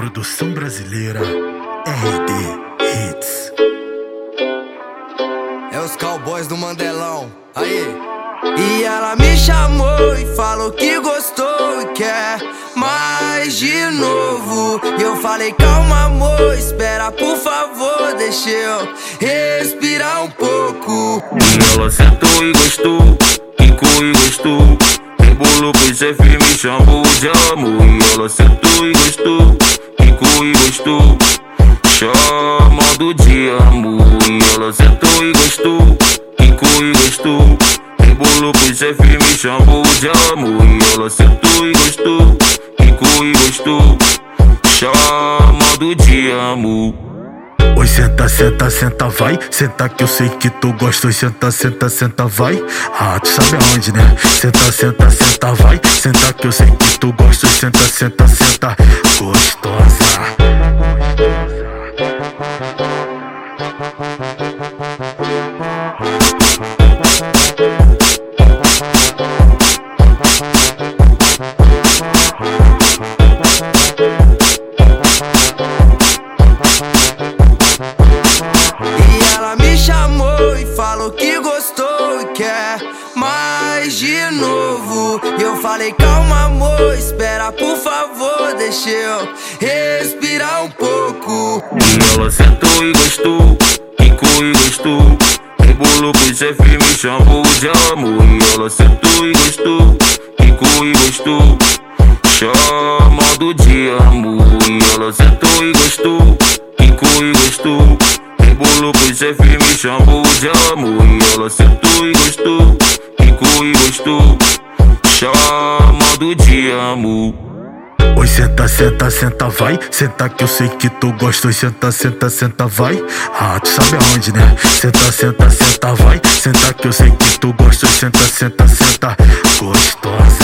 Produção brasileira RD Hits. É os cowboys do Mandelão. Aí. E ela me chamou e falou que gostou e quer mais de novo. E eu falei, calma, amor, espera, por favor, deixa eu respirar um pouco. E ela sentou e gostou, quicou e gostou. Embolou com chefe, me chamou de amor. E ela sentou e gostou, quicou e gostou. Chamando de amor. E ela sentou e gostou, quicou e gostou. Embolou com chefe, me chamou de amor. E ela sentou e gostou, quicou e gostou. Chamando de amor. Senta, senta, senta, vai. Senta que eu sei que tu gosta. Senta, senta, senta, vai. Ah, tu sabe aonde, né? Senta, senta, senta, vai. Senta que eu sei que tu gosta. Senta, senta, senta, gostosa. Falou que gostou e quer mais de novo. E eu falei, calma, amor, espera, por favor, deixa eu respirar um pouco. E ela sentou e gostou, quicou e gostou. Embolou com chefe, me chamou de amor. E ela sentou e gostou, quicou e gostou. Chamando de amor. E ela sentou e gostou, quicou e gostou. Embolou com chefe, me chamou de amor. E ela sentou e gostou, quicou e gostou. Chamando de amor. Oi, senta, senta, senta, vai. Senta que eu sei que tu gosta. Oi, senta, senta, senta, vai. Ah, tu sabe aonde, né? Senta, senta, senta, vai. Senta que eu sei que tu gosta. Oi, senta, senta, senta, gostosa.